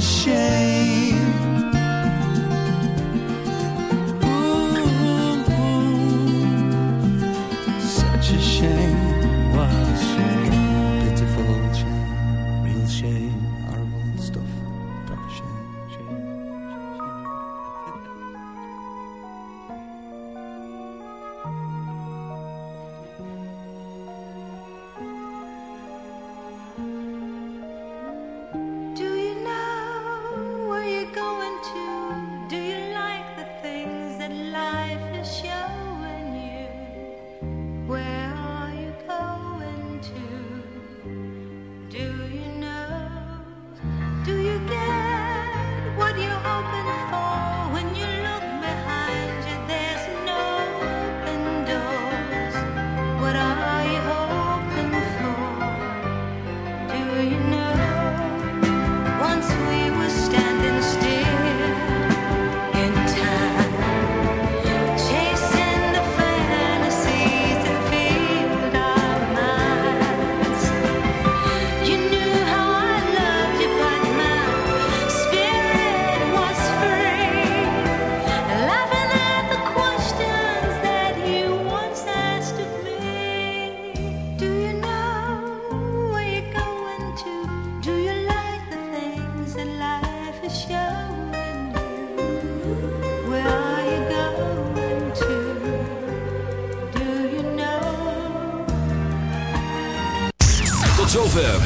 a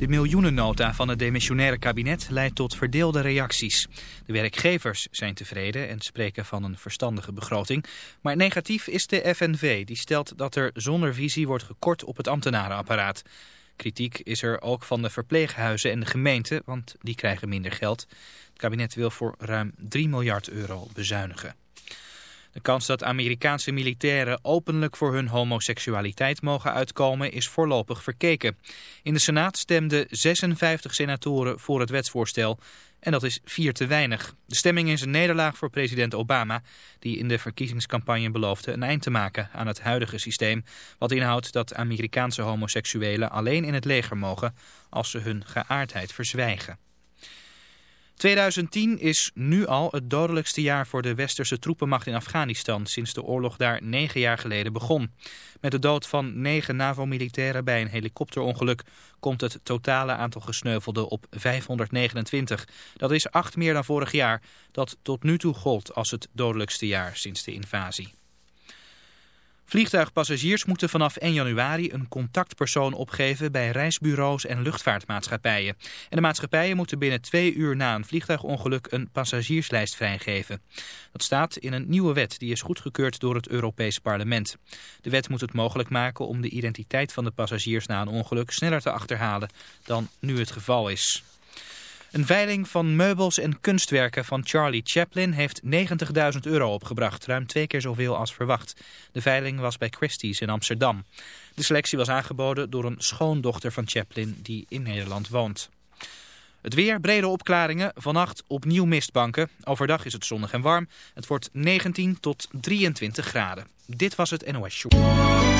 De miljoenennota van het demissionaire kabinet leidt tot verdeelde reacties. De werkgevers zijn tevreden en spreken van een verstandige begroting. Maar negatief is de FNV, die stelt dat er zonder visie wordt gekort op het ambtenarenapparaat. Kritiek is er ook van de verpleeghuizen en de gemeenten, want die krijgen minder geld. Het kabinet wil voor ruim 3 miljard euro bezuinigen. De kans dat Amerikaanse militairen openlijk voor hun homoseksualiteit mogen uitkomen is voorlopig verkeken. In de Senaat stemden 56 senatoren voor het wetsvoorstel en dat is vier te weinig. De stemming is een nederlaag voor president Obama, die in de verkiezingscampagne beloofde een eind te maken aan het huidige systeem, wat inhoudt dat Amerikaanse homoseksuelen alleen in het leger mogen als ze hun geaardheid verzwijgen. 2010 is nu al het dodelijkste jaar voor de westerse troepenmacht in Afghanistan sinds de oorlog daar negen jaar geleden begon. Met de dood van negen NAVO-militairen bij een helikopterongeluk komt het totale aantal gesneuvelden op 529. Dat is acht meer dan vorig jaar, dat tot nu toe gold als het dodelijkste jaar sinds de invasie. Vliegtuigpassagiers moeten vanaf 1 januari een contactpersoon opgeven bij reisbureaus en luchtvaartmaatschappijen. En de maatschappijen moeten binnen twee uur na een vliegtuigongeluk een passagierslijst vrijgeven. Dat staat in een nieuwe wet die is goedgekeurd door het Europees Parlement. De wet moet het mogelijk maken om de identiteit van de passagiers na een ongeluk sneller te achterhalen dan nu het geval is. Een veiling van meubels en kunstwerken van Charlie Chaplin heeft 90.000 euro opgebracht, ruim twee keer zoveel als verwacht. De veiling was bij Christie's in Amsterdam. De selectie was aangeboden door een schoondochter van Chaplin die in Nederland woont. Het weer, brede opklaringen, vannacht opnieuw mistbanken. Overdag is het zonnig en warm. Het wordt 19 tot 23 graden. Dit was het NOS Show.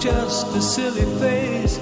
just a silly face.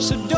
So don't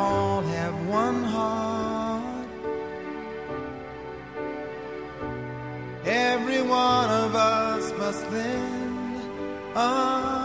us then. Ah.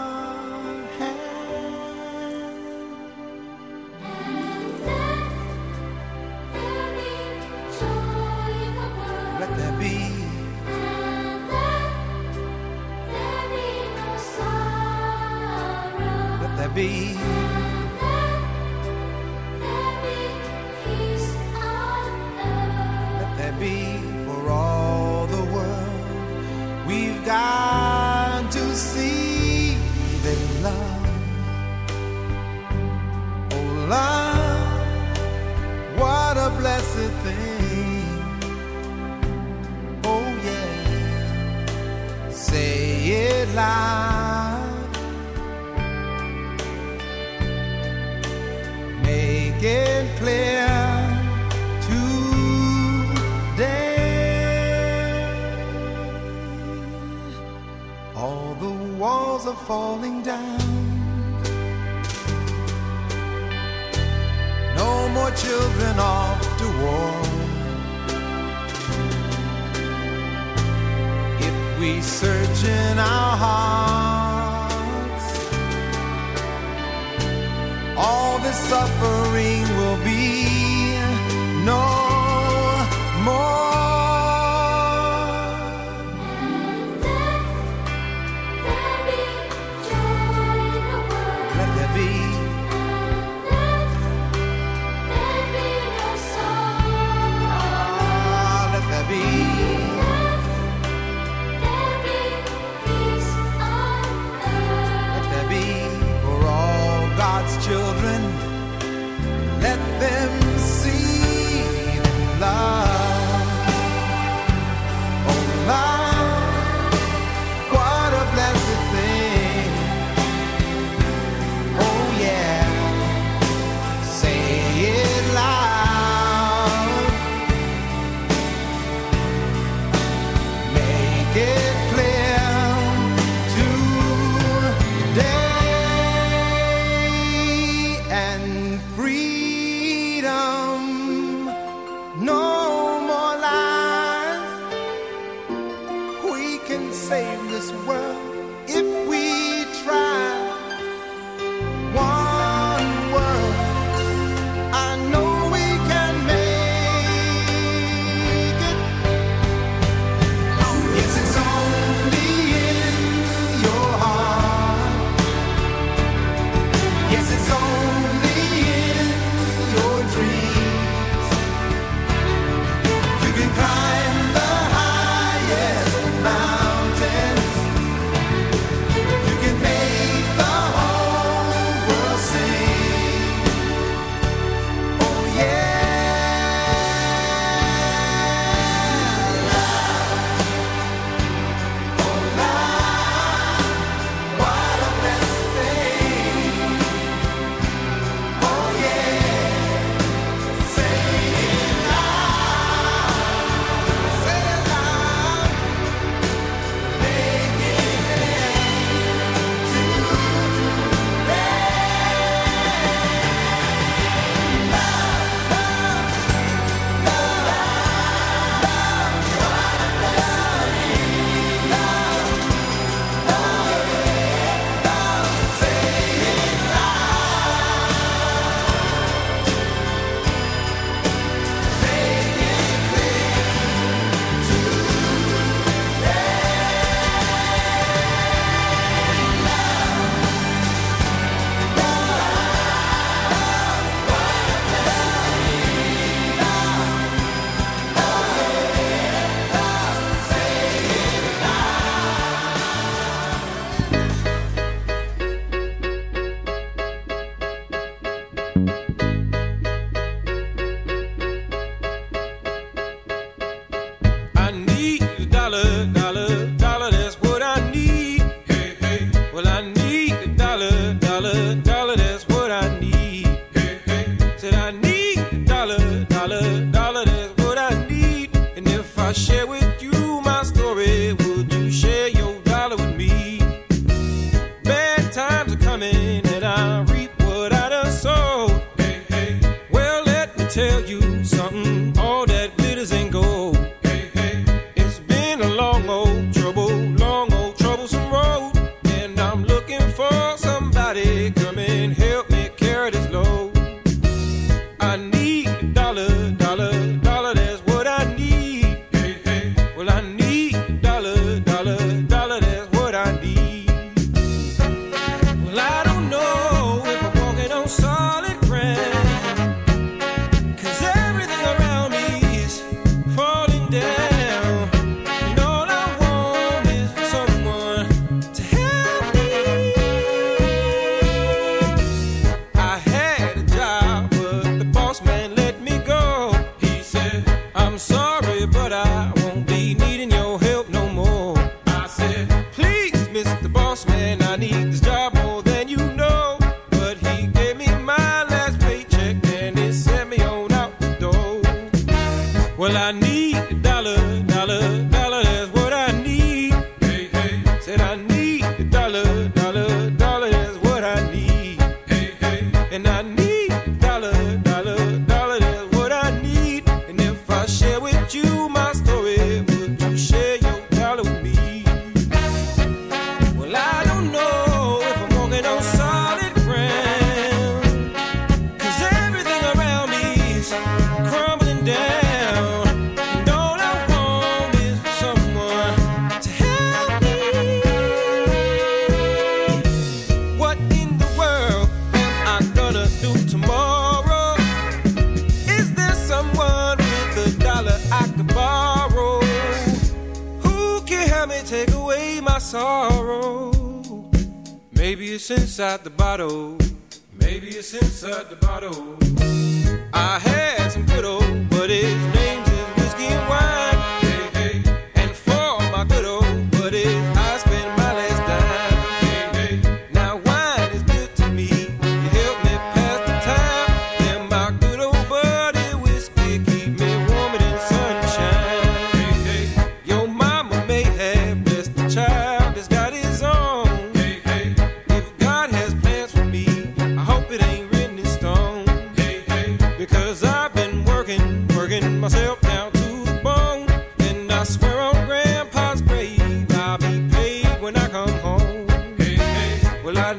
Inside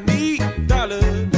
big dollar.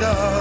goedkoper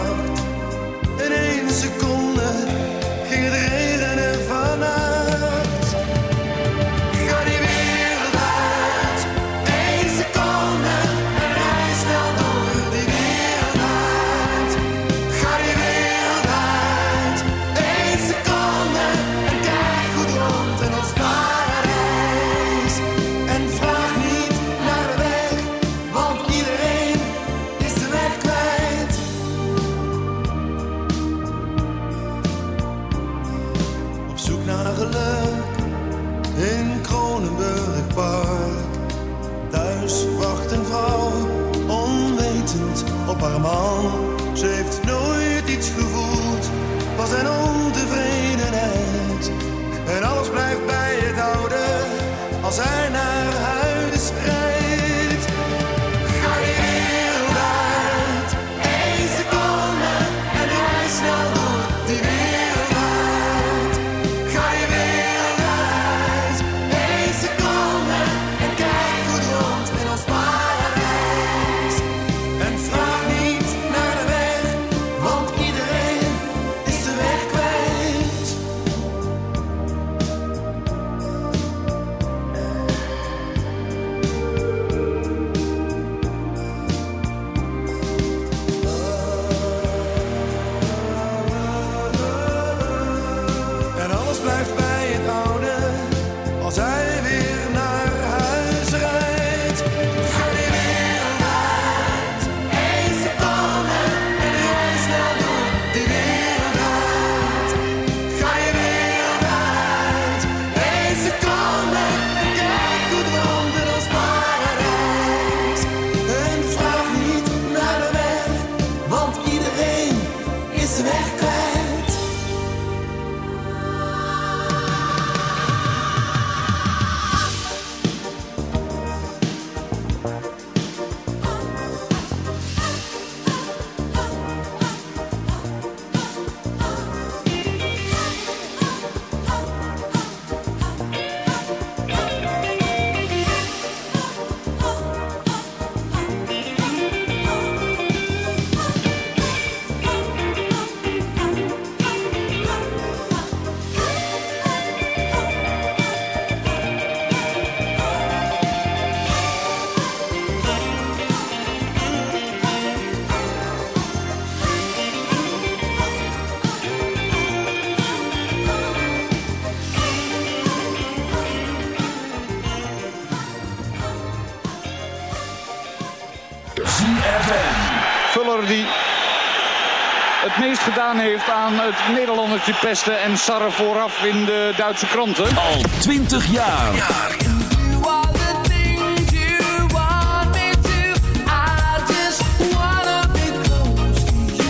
aan het Nederlandertje pesten en sarren vooraf in de Duitse kranten. Al 20 jaar.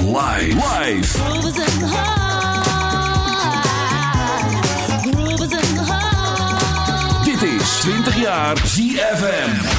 Live. Live. Dit is 20 jaar ZFM.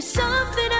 there's something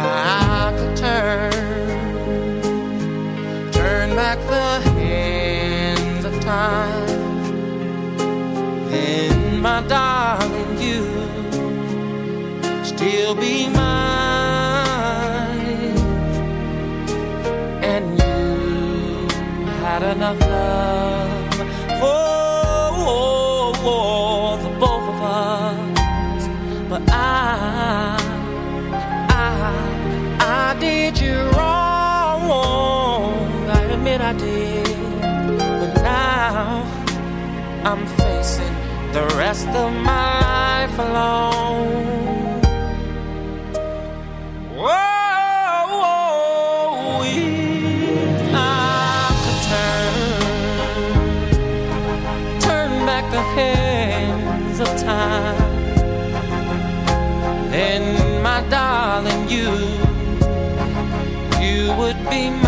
I could turn, turn back the hands of time, then my darling, you still be mine, the rest of my life alone. Whoa, if I could turn, turn back the hands of time, then my darling, you you would be.